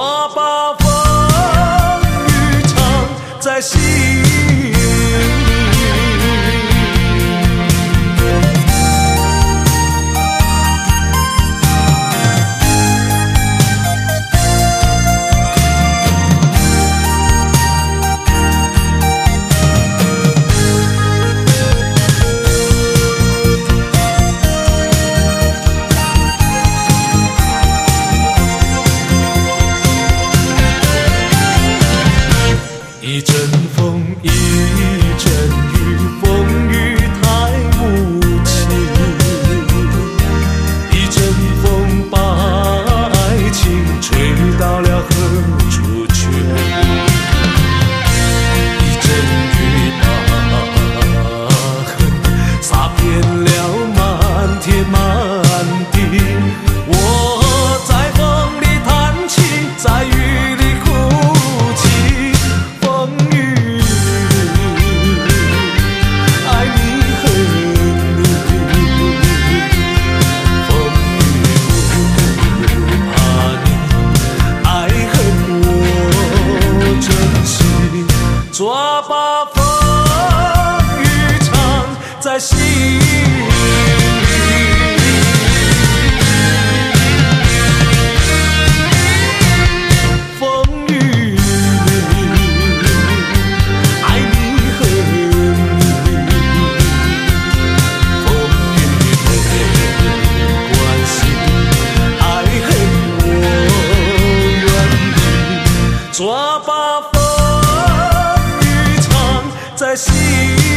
我把风雨藏在心。Peter 心风雨里爱你恨你风雨没关系爱恨我愿意抓把风雨藏在心。